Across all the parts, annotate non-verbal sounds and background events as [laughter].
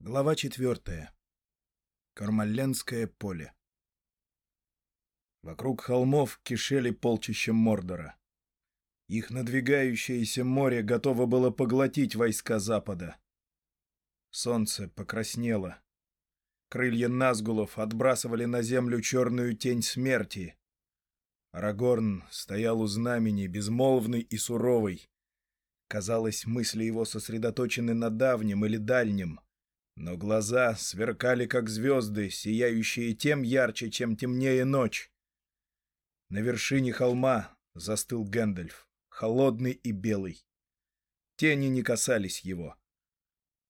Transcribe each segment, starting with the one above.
Глава четвертая. Кармалленское поле. Вокруг холмов кишели полчища Мордора. Их надвигающееся море готово было поглотить войска Запада. Солнце покраснело. Крылья Назгулов отбрасывали на землю черную тень смерти. Арагорн стоял у знамени, безмолвный и суровый. Казалось, мысли его сосредоточены на давнем или дальнем — но глаза сверкали, как звезды, сияющие тем ярче, чем темнее ночь. На вершине холма застыл Гэндальф, холодный и белый. Тени не касались его.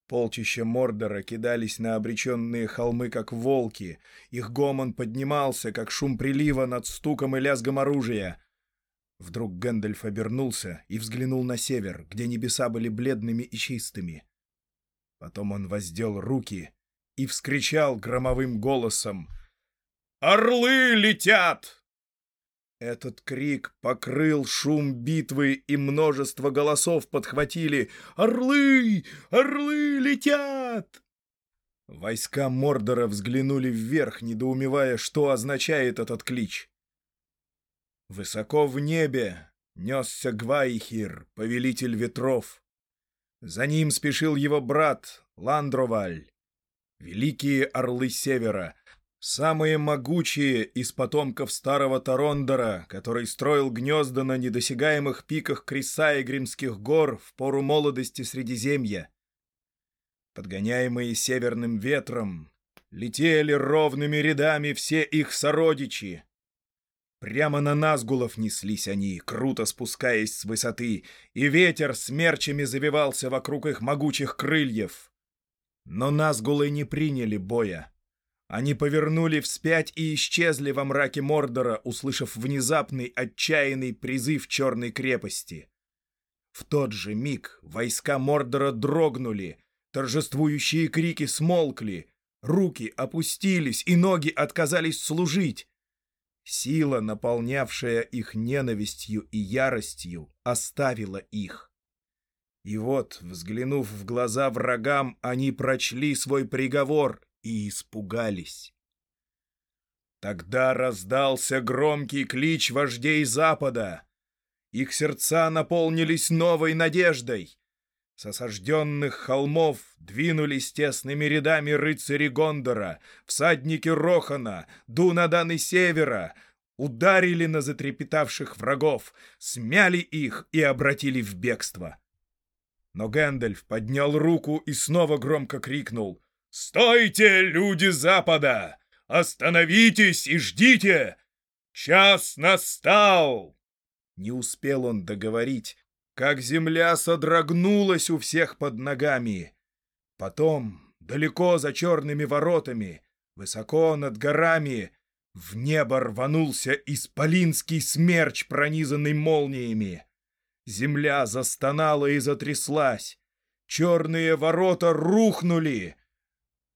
Полчища Мордора кидались на обреченные холмы, как волки. Их гомон поднимался, как шум прилива над стуком и лязгом оружия. Вдруг Гэндальф обернулся и взглянул на север, где небеса были бледными и чистыми. Потом он воздел руки и вскричал громовым голосом «Орлы летят!» Этот крик покрыл шум битвы, и множество голосов подхватили «Орлы! Орлы летят!» Войска Мордора взглянули вверх, недоумевая, что означает этот клич. Высоко в небе несся Гвайхир, повелитель ветров. За ним спешил его брат Ландроваль. Великие орлы Севера, самые могучие из потомков старого Тарондора, который строил гнезда на недосягаемых пиках Крисаегримских гор в пору молодости Средиземья. Подгоняемые северным ветром, летели ровными рядами все их сородичи, Прямо на Назгулов неслись они, круто спускаясь с высоты, и ветер смерчами завивался вокруг их могучих крыльев. Но Назгулы не приняли боя. Они повернули вспять и исчезли во мраке Мордора, услышав внезапный отчаянный призыв черной крепости. В тот же миг войска Мордора дрогнули, торжествующие крики смолкли, руки опустились и ноги отказались служить. Сила, наполнявшая их ненавистью и яростью, оставила их. И вот, взглянув в глаза врагам, они прочли свой приговор и испугались. Тогда раздался громкий клич вождей Запада. Их сердца наполнились новой надеждой. С осажденных холмов двинулись тесными рядами рыцари Гондора, всадники Рохана, Дунаданы Севера, ударили на затрепетавших врагов, смяли их и обратили в бегство. Но Гэндальф поднял руку и снова громко крикнул «Стойте, люди Запада! Остановитесь и ждите! Час настал!» Не успел он договорить, как земля содрогнулась у всех под ногами. Потом, далеко за черными воротами, высоко над горами, в небо рванулся исполинский смерч, пронизанный молниями. Земля застонала и затряслась. Черные ворота рухнули,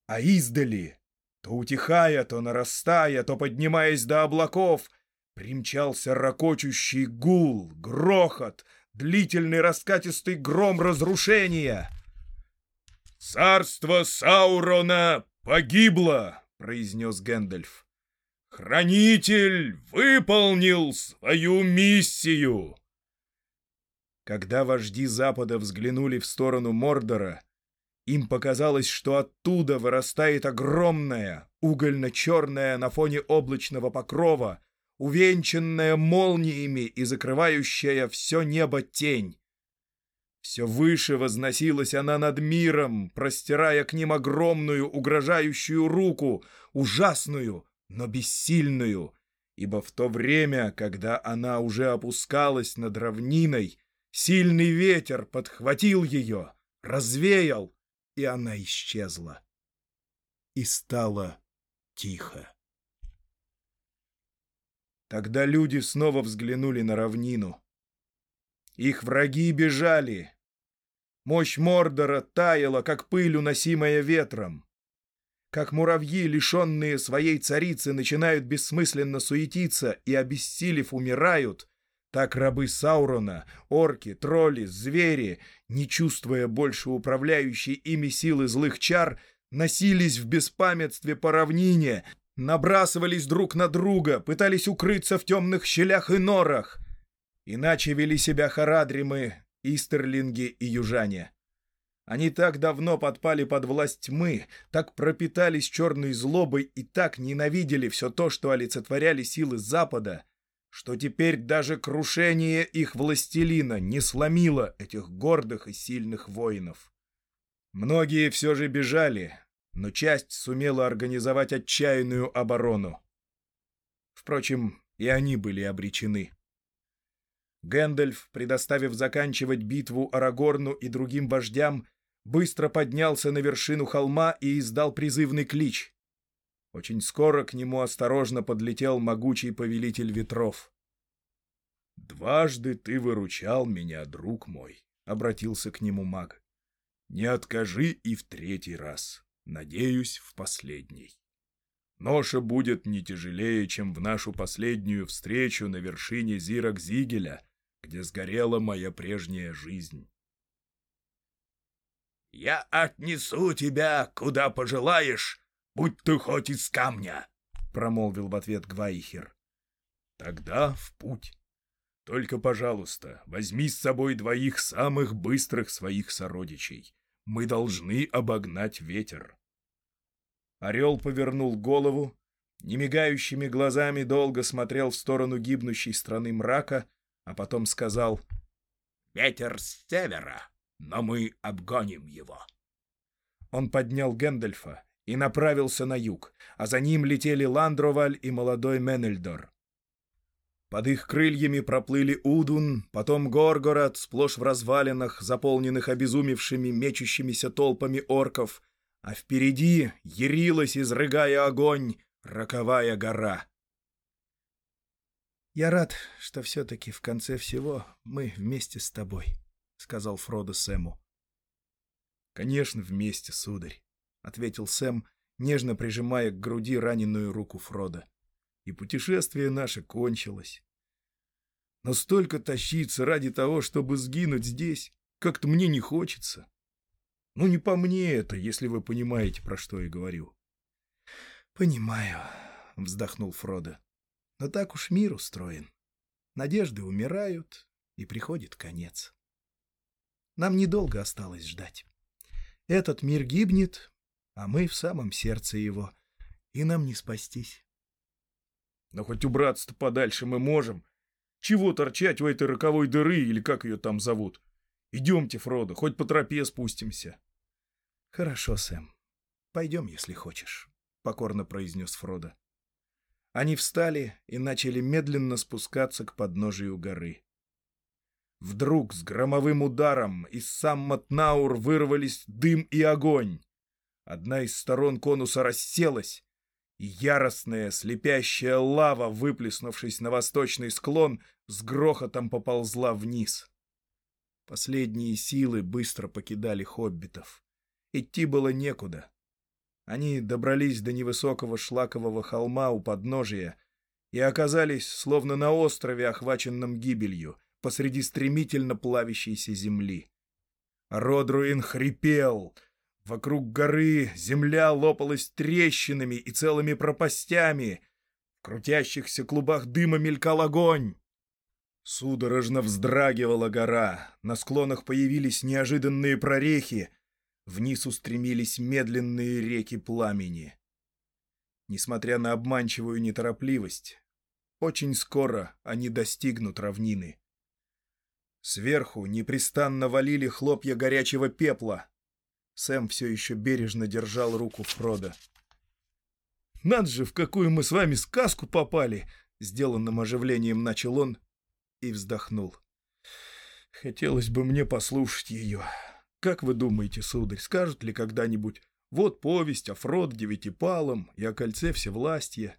а издали, то утихая, то нарастая, то поднимаясь до облаков, примчался ракочущий гул, грохот, длительный раскатистый гром разрушения. «Царство Саурона погибло!» — произнес Гэндальф. «Хранитель выполнил свою миссию!» Когда вожди Запада взглянули в сторону Мордора, им показалось, что оттуда вырастает огромная, угольно-черная на фоне облачного покрова, увенчанная молниями и закрывающая все небо тень. Все выше возносилась она над миром, простирая к ним огромную угрожающую руку, ужасную, но бессильную, ибо в то время, когда она уже опускалась над равниной, сильный ветер подхватил ее, развеял, и она исчезла. И стало тихо. Тогда люди снова взглянули на равнину. Их враги бежали. Мощь Мордора таяла, как пыль, уносимая ветром. Как муравьи, лишенные своей царицы, начинают бессмысленно суетиться и, обессилев, умирают, так рабы Саурона, орки, тролли, звери, не чувствуя больше управляющей ими силы злых чар, носились в беспамятстве по равнине, набрасывались друг на друга, пытались укрыться в темных щелях и норах. Иначе вели себя харадримы, истерлинги и южане. Они так давно подпали под власть тьмы, так пропитались черной злобой и так ненавидели все то, что олицетворяли силы Запада, что теперь даже крушение их властелина не сломило этих гордых и сильных воинов. Многие все же бежали, но часть сумела организовать отчаянную оборону. Впрочем, и они были обречены. Гэндальф, предоставив заканчивать битву Арагорну и другим вождям, быстро поднялся на вершину холма и издал призывный клич. Очень скоро к нему осторожно подлетел могучий повелитель ветров. «Дважды ты выручал меня, друг мой», — обратился к нему маг. «Не откажи и в третий раз. Надеюсь, в последний. Ноша будет не тяжелее, чем в нашу последнюю встречу на вершине Зирок-Зигеля, где сгорела моя прежняя жизнь. «Я отнесу тебя, куда пожелаешь, будь ты хоть из камня», — промолвил в ответ Гвайхер. «Тогда в путь. Только, пожалуйста, возьми с собой двоих самых быстрых своих сородичей. Мы должны обогнать ветер». Орел повернул голову, немигающими глазами долго смотрел в сторону гибнущей страны мрака, а потом сказал «Ветер с севера, но мы обгоним его». Он поднял Гэндальфа и направился на юг, а за ним летели Ландроваль и молодой Менельдор. Под их крыльями проплыли Удун, потом Горгород, сплошь в развалинах, заполненных обезумевшими, мечущимися толпами орков, а впереди ярилась, изрыгая огонь, роковая гора. «Я рад, что все-таки в конце всего мы вместе с тобой», — сказал Фродо Сэму. «Конечно, вместе, сударь», — ответил Сэм, нежно прижимая к груди раненую руку Фрода. «И путешествие наше кончилось. Но столько тащиться ради того, чтобы сгинуть здесь, как-то мне не хочется. Ну, не по мне это, если вы понимаете, про что я говорю». «Понимаю», — вздохнул Фродо. Но так уж мир устроен. Надежды умирают, и приходит конец. Нам недолго осталось ждать. Этот мир гибнет, а мы в самом сердце его, и нам не спастись. Но хоть убраться-то подальше мы можем. Чего торчать у этой роковой дыры, или как ее там зовут? Идемте, Фродо, хоть по тропе спустимся. Хорошо, Сэм. Пойдем, если хочешь, — покорно произнес Фродо. Они встали и начали медленно спускаться к подножию горы. Вдруг с громовым ударом из Самматнаур вырвались дым и огонь. Одна из сторон конуса расселась, яростная слепящая лава, выплеснувшись на восточный склон, с грохотом поползла вниз. Последние силы быстро покидали хоббитов. Идти было некуда. Они добрались до невысокого шлакового холма у подножия и оказались словно на острове, охваченном гибелью, посреди стремительно плавящейся земли. Родруин хрипел. Вокруг горы земля лопалась трещинами и целыми пропастями. В крутящихся клубах дыма мелькал огонь. Судорожно вздрагивала гора, на склонах появились неожиданные прорехи — Вниз устремились медленные реки пламени. Несмотря на обманчивую неторопливость, очень скоро они достигнут равнины. Сверху непрестанно валили хлопья горячего пепла. Сэм все еще бережно держал руку Фрода. «Над же, в какую мы с вами сказку попали!» Сделанным оживлением начал он и вздохнул. «Хотелось бы мне послушать ее». Как вы думаете, сударь, скажут ли когда-нибудь «Вот повесть о Фрод Девятипалом и о кольце Всевластья»?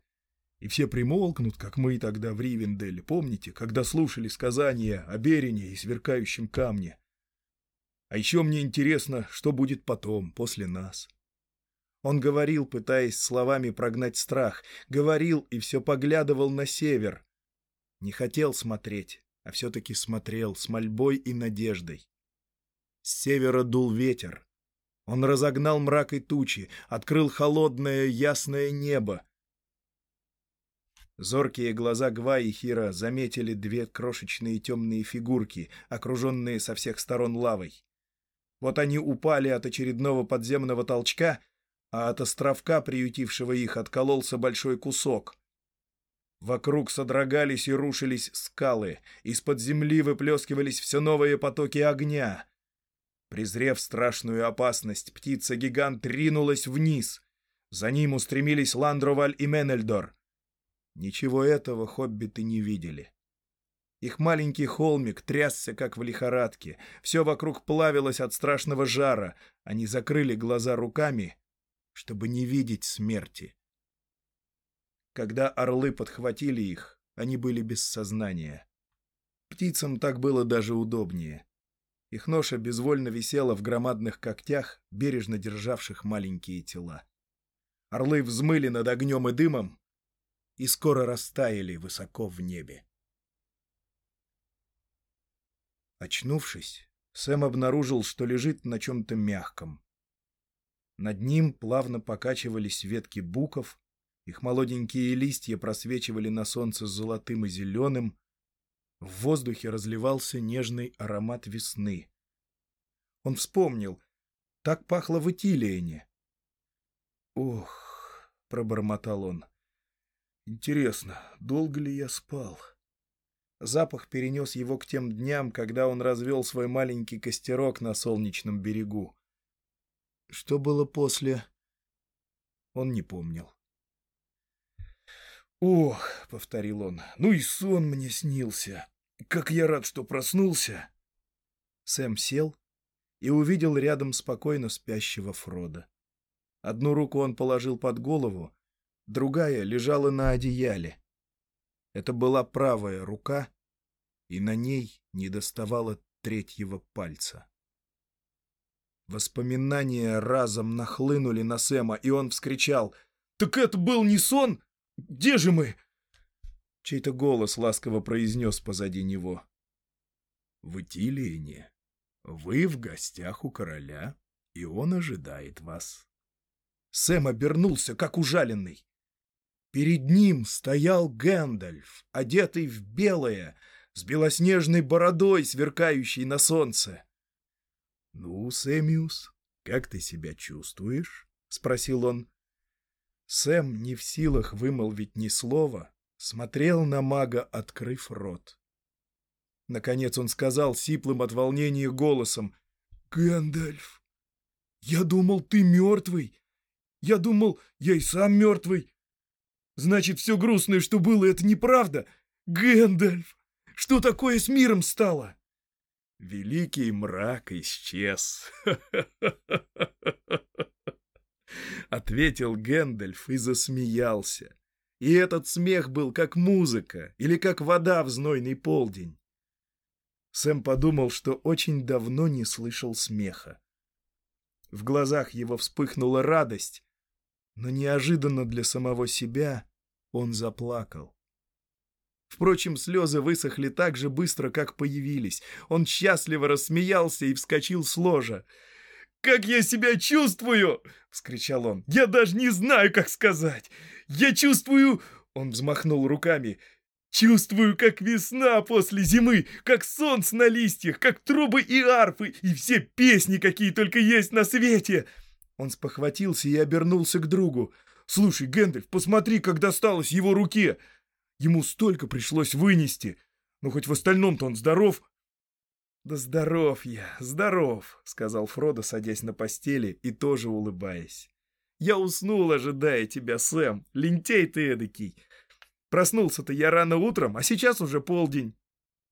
И все примолкнут, как мы тогда в Ривенделе, помните, когда слушали сказания о Берине и сверкающем камне? А еще мне интересно, что будет потом, после нас. Он говорил, пытаясь словами прогнать страх, говорил и все поглядывал на север. Не хотел смотреть, а все-таки смотрел с мольбой и надеждой. С севера дул ветер. Он разогнал мрак и тучи, открыл холодное ясное небо. Зоркие глаза Гва и Хира заметили две крошечные темные фигурки, окруженные со всех сторон лавой. Вот они упали от очередного подземного толчка, а от островка, приютившего их, откололся большой кусок. Вокруг содрогались и рушились скалы, из-под земли выплескивались все новые потоки огня. Презрев страшную опасность, птица-гигант ринулась вниз. За ним устремились Ландроваль и Менельдор. Ничего этого хоббиты не видели. Их маленький холмик трясся, как в лихорадке. Все вокруг плавилось от страшного жара. Они закрыли глаза руками, чтобы не видеть смерти. Когда орлы подхватили их, они были без сознания. Птицам так было даже удобнее. Их ноша безвольно висела в громадных когтях, бережно державших маленькие тела. Орлы взмыли над огнем и дымом и скоро растаяли высоко в небе. Очнувшись, Сэм обнаружил, что лежит на чем-то мягком. Над ним плавно покачивались ветки буков, их молоденькие листья просвечивали на солнце золотым и зеленым. В воздухе разливался нежный аромат весны. Он вспомнил. Так пахло в Итилиене. «Ох!» — пробормотал он. «Интересно, долго ли я спал?» Запах перенес его к тем дням, когда он развел свой маленький костерок на солнечном берегу. Что было после, он не помнил. «Ох», — повторил он, — «ну и сон мне снился. Как я рад, что проснулся!» Сэм сел и увидел рядом спокойно спящего Фрода. Одну руку он положил под голову, другая лежала на одеяле. Это была правая рука, и на ней не доставало третьего пальца. Воспоминания разом нахлынули на Сэма, и он вскричал «Так это был не сон? Где же мы?» Чей-то голос ласково произнес позади него. «В Итилиене вы в гостях у короля, и он ожидает вас». Сэм обернулся, как ужаленный. Перед ним стоял Гэндальф, одетый в белое, с белоснежной бородой, сверкающей на солнце. — Ну, Сэмиус, как ты себя чувствуешь? — спросил он. Сэм, не в силах вымолвить ни слова, смотрел на мага, открыв рот. Наконец он сказал сиплым от волнения голосом. — Гэндальф, я думал, ты мертвый. Я думал, я и сам мертвый. Значит, все грустное, что было, это неправда? Гэндальф, что такое с миром стало? Великий мрак исчез. [laughs] Ответил Гэндальф и засмеялся. И этот смех был как музыка или как вода в знойный полдень. Сэм подумал, что очень давно не слышал смеха. В глазах его вспыхнула радость, но неожиданно для самого себя он заплакал. Впрочем, слезы высохли так же быстро, как появились. Он счастливо рассмеялся и вскочил с ложа. «Как я себя чувствую!» — вскричал он. «Я даже не знаю, как сказать! Я чувствую...» Он взмахнул руками. «Чувствую, как весна после зимы, как солнце на листьях, как трубы и арфы, и все песни, какие только есть на свете!» Он спохватился и обернулся к другу. «Слушай, Гэндальф, посмотри, как досталось его руке! Ему столько пришлось вынести! Но хоть в остальном-то он здоров!» «Да здоров я, здоров!» — сказал Фродо, садясь на постели и тоже улыбаясь. «Я уснул, ожидая тебя, Сэм, лентей ты эдакий! Проснулся-то я рано утром, а сейчас уже полдень».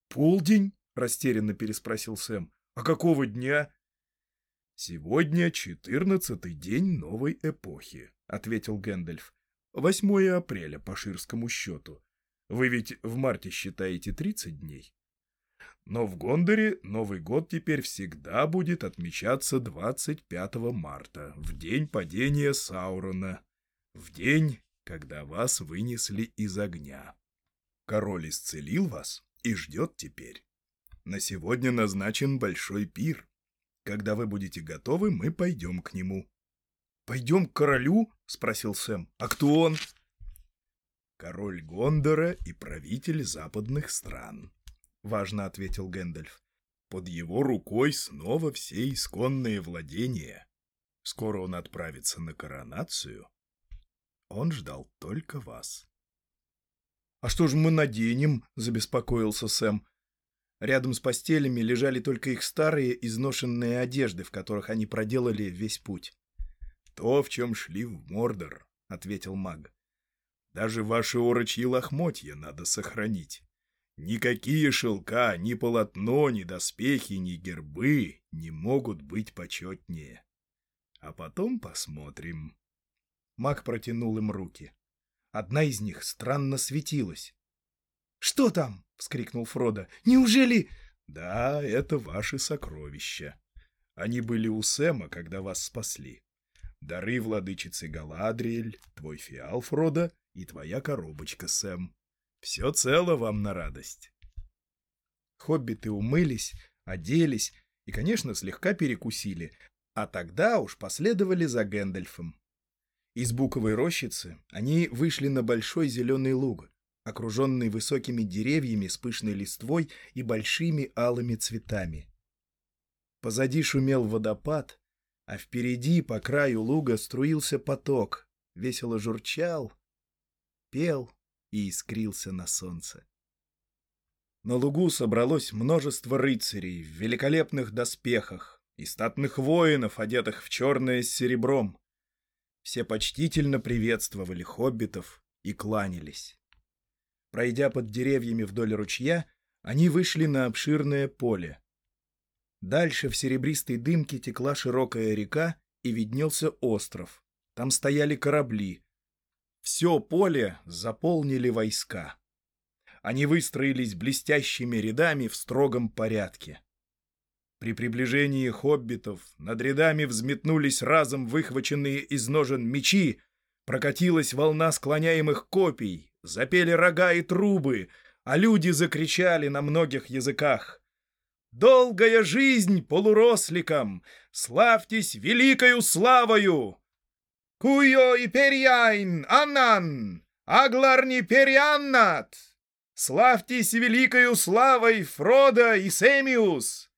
«Полдень?» — растерянно переспросил Сэм. «А какого дня?» «Сегодня четырнадцатый день новой эпохи», — ответил Гэндальф. «Восьмое апреля по ширскому счету. Вы ведь в марте считаете тридцать дней. Но в Гондоре Новый год теперь всегда будет отмечаться 25 марта, в день падения Саурона, в день, когда вас вынесли из огня. Король исцелил вас и ждет теперь. На сегодня назначен большой пир. Когда вы будете готовы, мы пойдем к нему». «Пойдем к королю?» — спросил Сэм. «А кто он?» «Король Гондора и правитель западных стран», — важно ответил Гэндальф. «Под его рукой снова все исконные владения. Скоро он отправится на коронацию. Он ждал только вас». «А что же мы наденем?» — забеспокоился Сэм. Рядом с постелями лежали только их старые изношенные одежды, в которых они проделали весь путь. «То, в чем шли в Мордор», — ответил маг. «Даже ваши орочьи лохмотья надо сохранить. Никакие шелка, ни полотно, ни доспехи, ни гербы не могут быть почетнее. А потом посмотрим». Маг протянул им руки. Одна из них странно светилась. «Что там?» — вскрикнул Фродо. «Неужели...» «Да, это ваши сокровища. Они были у Сэма, когда вас спасли. Дары владычицы Галадриэль, твой фиал, Фродо, и твоя коробочка, Сэм. Все цело вам на радость». Хоббиты умылись, оделись и, конечно, слегка перекусили, а тогда уж последовали за Гэндальфом. Из буковой рощицы они вышли на большой зеленый луг, окруженный высокими деревьями с пышной листвой и большими алыми цветами. Позади шумел водопад, а впереди по краю луга струился поток, весело журчал, пел и искрился на солнце. На лугу собралось множество рыцарей в великолепных доспехах и статных воинов, одетых в черное с серебром. Все почтительно приветствовали хоббитов и кланялись. Пройдя под деревьями вдоль ручья, они вышли на обширное поле. Дальше в серебристой дымке текла широкая река и виднелся остров. Там стояли корабли. Все поле заполнили войска. Они выстроились блестящими рядами в строгом порядке. При приближении хоббитов над рядами взметнулись разом выхваченные из ножен мечи, прокатилась волна склоняемых копий, запели рога и трубы, а люди закричали на многих языках. «Долгая жизнь полуросликам! Славьтесь великою славою! Куйо и перьяйн, аннан! Агларни перьяннат! Славьтесь великою славой Фрода и Семиус!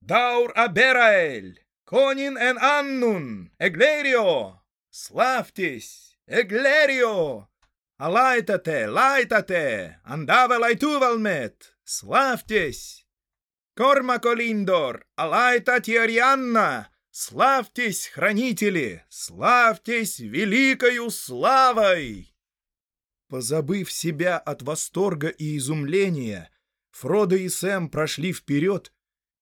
Даур Абераэль! Конин эн Аннун! Эглерио! Славьтесь! Эглерио! Алайтате, лайтате, андава лайтувалмет, славьтесь! Корма Колиндор, алайта Тиарианна, славьтесь, хранители, славьтесь великою славой! Позабыв себя от восторга и изумления, Фродо и Сэм прошли вперед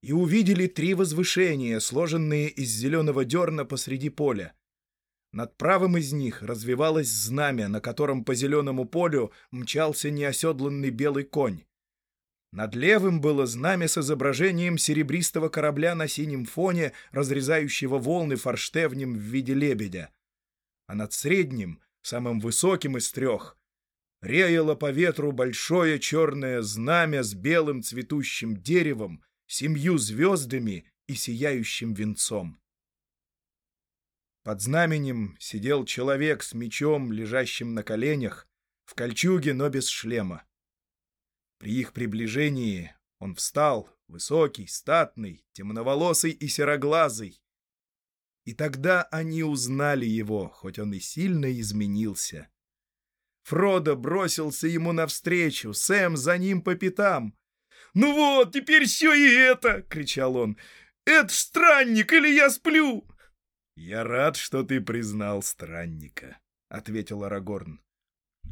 и увидели три возвышения, сложенные из зеленого дерна посреди поля. Над правым из них развивалось знамя, на котором по зеленому полю мчался неоседланный белый конь. Над левым было знамя с изображением серебристого корабля на синем фоне, разрезающего волны форштевнем в виде лебедя. А над средним, самым высоким из трех, реяло по ветру большое черное знамя с белым цветущим деревом, семью звездами и сияющим венцом. Под знаменем сидел человек с мечом, лежащим на коленях, в кольчуге, но без шлема. При их приближении он встал, высокий, статный, темноволосый и сероглазый. И тогда они узнали его, хоть он и сильно изменился. Фродо бросился ему навстречу, Сэм за ним по пятам. «Ну вот, теперь все и это!» — кричал он. «Это странник, или я сплю!» «Я рад, что ты признал странника», — ответил Арагорн.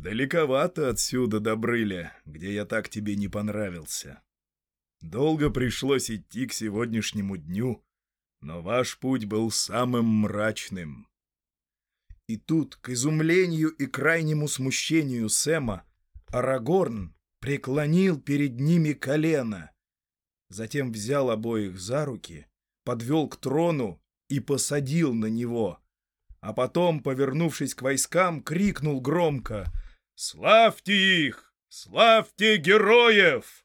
«Далековато отсюда до Брыля, где я так тебе не понравился. Долго пришлось идти к сегодняшнему дню, но ваш путь был самым мрачным». И тут, к изумлению и крайнему смущению Сэма, Арагорн преклонил перед ними колено, затем взял обоих за руки, подвел к трону и посадил на него. А потом, повернувшись к войскам, крикнул громко «Славьте их! Славьте героев!»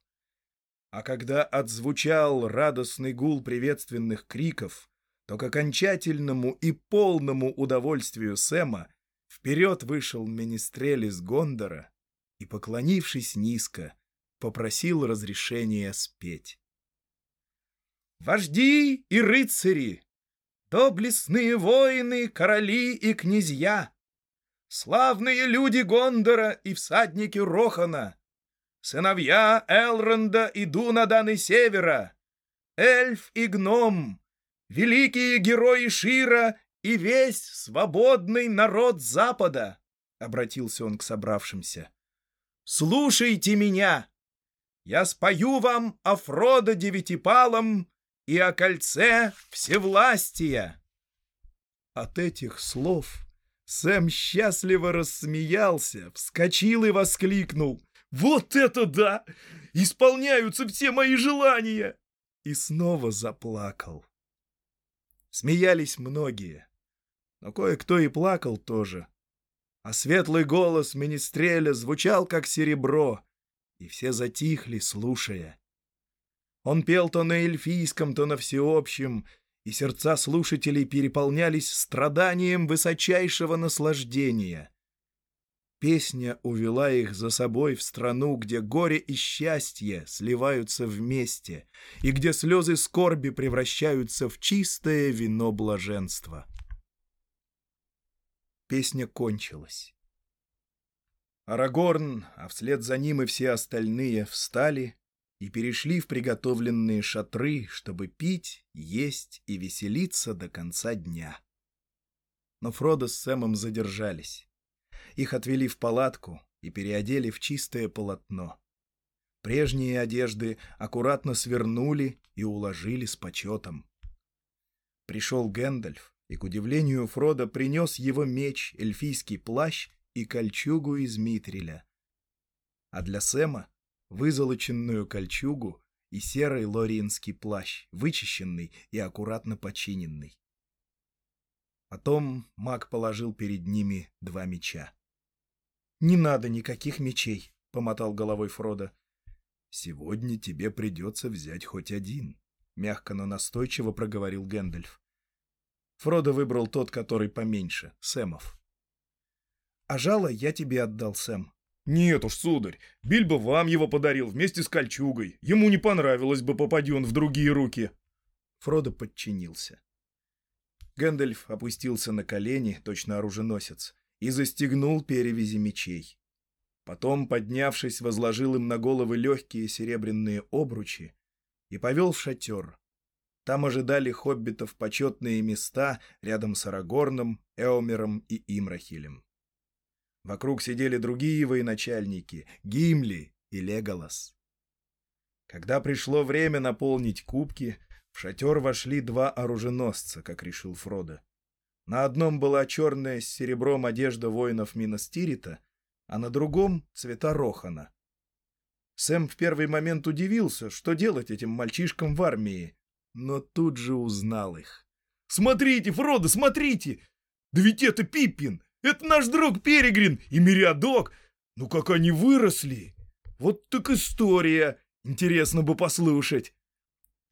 А когда отзвучал радостный гул приветственных криков, то к окончательному и полному удовольствию Сэма вперед вышел министрель из Гондора и, поклонившись низко, попросил разрешения спеть. «Вожди и рыцари, доблестные воины, короли и князья, славные люди Гондора и всадники Рохана, сыновья Элронда и Дунаданы Севера, эльф и гном, великие герои Шира и весь свободный народ Запада!» — обратился он к собравшимся. «Слушайте меня! Я спою вам о Фродо Девятипалом и о кольце Всевластия!» От этих слов Сэм счастливо рассмеялся, вскочил и воскликнул. «Вот это да! Исполняются все мои желания!» И снова заплакал. Смеялись многие, но кое-кто и плакал тоже. А светлый голос Министреля звучал, как серебро, и все затихли, слушая. Он пел то на эльфийском, то на всеобщем, и сердца слушателей переполнялись страданием высочайшего наслаждения. Песня увела их за собой в страну, где горе и счастье сливаются вместе, и где слезы скорби превращаются в чистое вино блаженства. Песня кончилась. Арагорн, а вслед за ним и все остальные встали и перешли в приготовленные шатры, чтобы пить, есть и веселиться до конца дня. Но Фродо с Сэмом задержались. Их отвели в палатку и переодели в чистое полотно. Прежние одежды аккуратно свернули и уложили с почетом. Пришел Гэндальф, и, к удивлению Фрода, принес его меч, эльфийский плащ и кольчугу из Митриля. А для Сэма — вызолоченную кольчугу и серый лориенский плащ, вычищенный и аккуратно починенный. Потом маг положил перед ними два меча. «Не надо никаких мечей», — помотал головой Фродо. «Сегодня тебе придется взять хоть один», — мягко, но настойчиво проговорил Гэндальф. Фродо выбрал тот, который поменьше, Сэмов. «А жало я тебе отдал, Сэм». «Нет уж, сударь, Бильбо вам его подарил вместе с кольчугой. Ему не понравилось бы, попади он в другие руки». Фродо подчинился. Гэндальф опустился на колени, точно оруженосец, и застегнул перевязи мечей. Потом, поднявшись, возложил им на головы легкие серебряные обручи и повел в шатер, там ожидали хоббитов почетные места рядом с Арагорном, Эомером и Имрахилем. Вокруг сидели другие военачальники — Гимли и Леголас. Когда пришло время наполнить кубки, в шатер вошли два оруженосца, как решил Фродо. На одном была черная с серебром одежда воинов Минастирита, а на другом — цвета Рохана. Сэм в первый момент удивился, что делать этим мальчишкам в армии, но тут же узнал их. «Смотрите, Фродо, смотрите! Да ведь это Пиппин! Это наш друг Перегрин и Мириадок! Ну как они выросли! Вот так история! Интересно бы послушать!»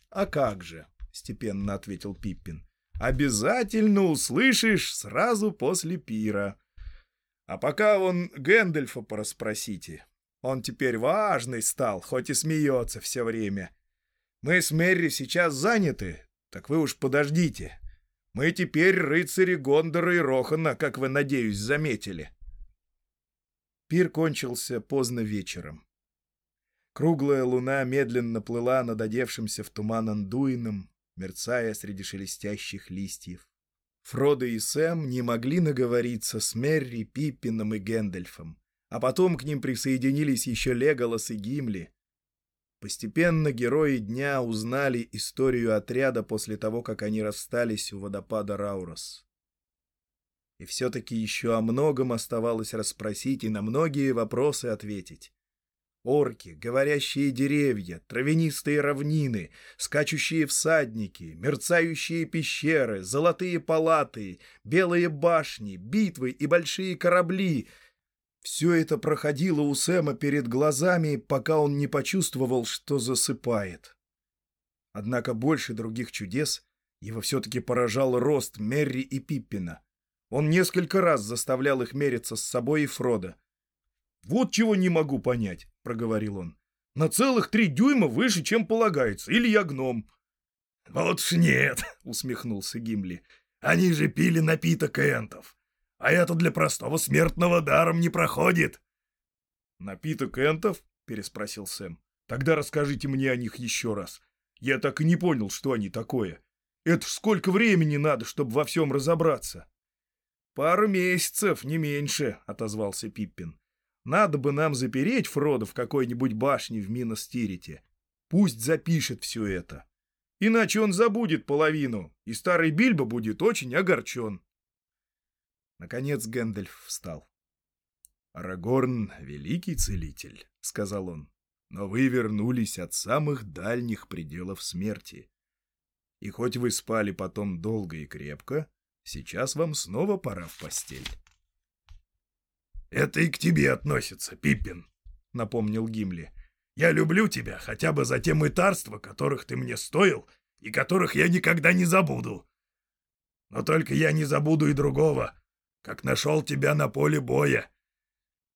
«А как же!» — степенно ответил Пиппин. «Обязательно услышишь сразу после пира. А пока вон Гэндальфа порасспросите. Он теперь важный стал, хоть и смеется все время. Мы с Мерри сейчас заняты, так вы уж подождите. Мы теперь рыцари Гондора и Рохана, как вы, надеюсь, заметили. Пир кончился поздно вечером. Круглая луна медленно плыла над одевшимся в туман Андуином, мерцая среди шелестящих листьев. Фродо и Сэм не могли наговориться с Мерри, Пиппином и Гэндальфом, а потом к ним присоединились еще Леголас и Гимли, Постепенно герои дня узнали историю отряда после того, как они расстались у водопада Раурос. И все-таки еще о многом оставалось расспросить и на многие вопросы ответить. Орки, говорящие деревья, травянистые равнины, скачущие всадники, мерцающие пещеры, золотые палаты, белые башни, битвы и большие корабли — Все это проходило у Сэма перед глазами, пока он не почувствовал, что засыпает. Однако больше других чудес его все-таки поражал рост Мерри и Пиппина. Он несколько раз заставлял их мериться с собой и Фродо. «Вот чего не могу понять», — проговорил он. «На целых три дюйма выше, чем полагается, или я гном». «Вот ж нет», — усмехнулся Гимли. «Они же пили напиток энтов. А это для простого смертного даром не проходит. «Напиток энтов?» — переспросил Сэм. «Тогда расскажите мне о них еще раз. Я так и не понял, что они такое. Это ж сколько времени надо, чтобы во всем разобраться?» «Пару месяцев, не меньше», — отозвался Пиппин. «Надо бы нам запереть Фрода в какой-нибудь башне в Миностирите. Пусть запишет все это. Иначе он забудет половину, и старый Бильбо будет очень огорчен». Наконец Гэндальф встал. «Арагорн — великий целитель», — сказал он, — «но вы вернулись от самых дальних пределов смерти. И хоть вы спали потом долго и крепко, сейчас вам снова пора в постель». «Это и к тебе относится, Пиппин», — напомнил Гимли. «Я люблю тебя хотя бы за те мытарства, которых ты мне стоил и которых я никогда не забуду. Но только я не забуду и другого» как нашел тебя на поле боя.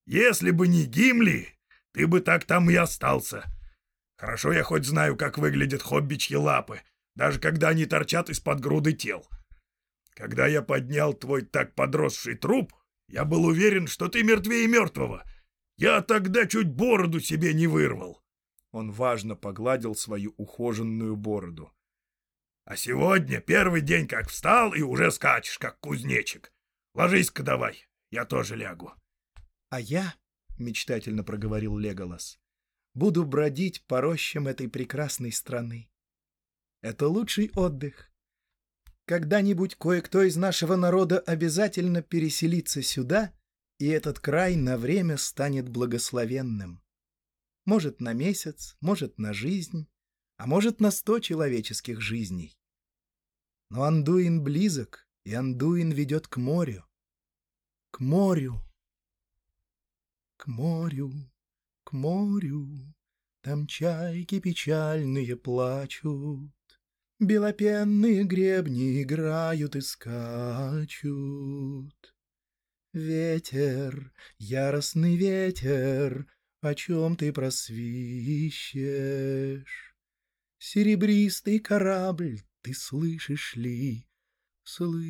Если бы не Гимли, ты бы так там и остался. Хорошо я хоть знаю, как выглядят хоббичьи лапы, даже когда они торчат из-под груды тел. Когда я поднял твой так подросший труп, я был уверен, что ты мертвее мертвого. Я тогда чуть бороду себе не вырвал. Он важно погладил свою ухоженную бороду. А сегодня первый день как встал и уже скачешь, как кузнечик. Ложись-ка давай, я тоже лягу. — А я, — мечтательно проговорил Леголас, — буду бродить по рощам этой прекрасной страны. Это лучший отдых. Когда-нибудь кое-кто из нашего народа обязательно переселится сюда, и этот край на время станет благословенным. Может, на месяц, может, на жизнь, а может, на сто человеческих жизней. Но Андуин близок, и Андуин ведет к морю к морю. К морю, к морю, там чайки печальные плачут, Белопенные гребни играют и скачут. Ветер, яростный ветер, о чем ты просвищешь? Серебристый корабль, ты слышишь ли, слышишь?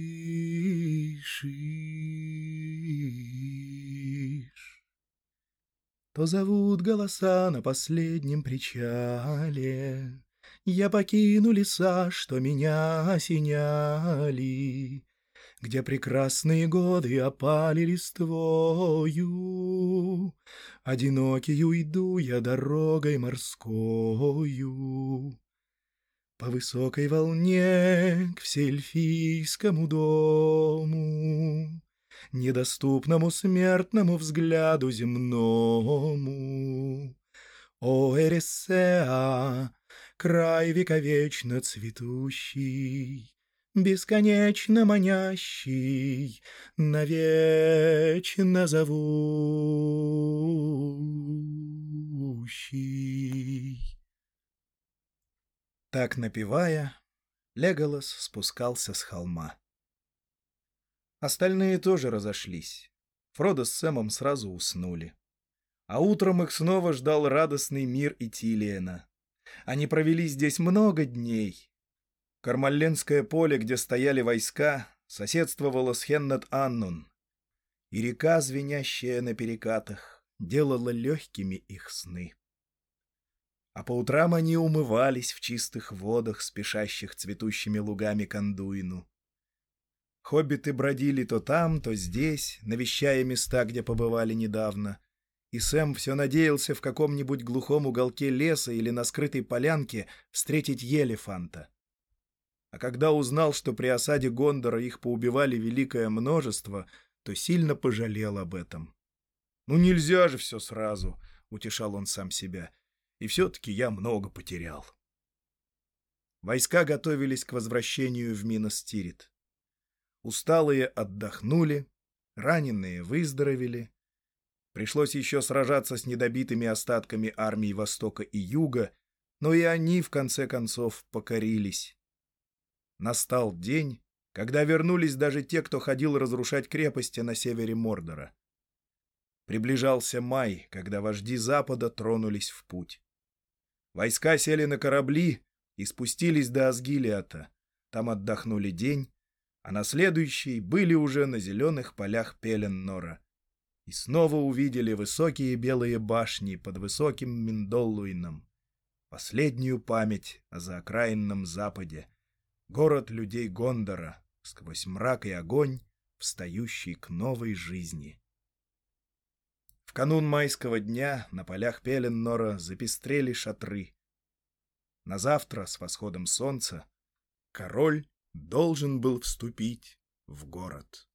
То зовут голоса на последнем причале. Я покину леса, что меня осеняли, Где прекрасные годы опали листвою. Одинокий уйду я дорогой морскою. По высокой волне к всеэльфийскому дому, Недоступному смертному взгляду земному. О, Эрисеа, край вековечно цветущий, Бесконечно манящий, навечно зовущий. Так напевая, Леголас спускался с холма. Остальные тоже разошлись. Фродо с Сэмом сразу уснули. А утром их снова ждал радостный мир Итилиена. Они провели здесь много дней. Кармалленское поле, где стояли войска, соседствовало с Хеннет-Аннун. И река, звенящая на перекатах, делала легкими их сны а по утрам они умывались в чистых водах, спешащих цветущими лугами к Андуину. Хоббиты бродили то там, то здесь, навещая места, где побывали недавно, и Сэм все надеялся в каком-нибудь глухом уголке леса или на скрытой полянке встретить елефанта. А когда узнал, что при осаде Гондора их поубивали великое множество, то сильно пожалел об этом. «Ну нельзя же все сразу», — утешал он сам себя, — и все-таки я много потерял. Войска готовились к возвращению в Миностирит. Усталые отдохнули, раненые выздоровели. Пришлось еще сражаться с недобитыми остатками армий Востока и Юга, но и они, в конце концов, покорились. Настал день, когда вернулись даже те, кто ходил разрушать крепости на севере Мордора. Приближался май, когда вожди Запада тронулись в путь. Войска сели на корабли и спустились до Асгилиата. Там отдохнули день, а на следующий были уже на зеленых полях Пеленнора. И снова увидели высокие белые башни под высоким Миндоллуином. Последнюю память о заокраинном Западе. Город людей Гондора, сквозь мрак и огонь, встающий к новой жизни. В канун майского дня на полях Пеленнора запестрели шатры. На завтра, с восходом солнца, король должен был вступить в город.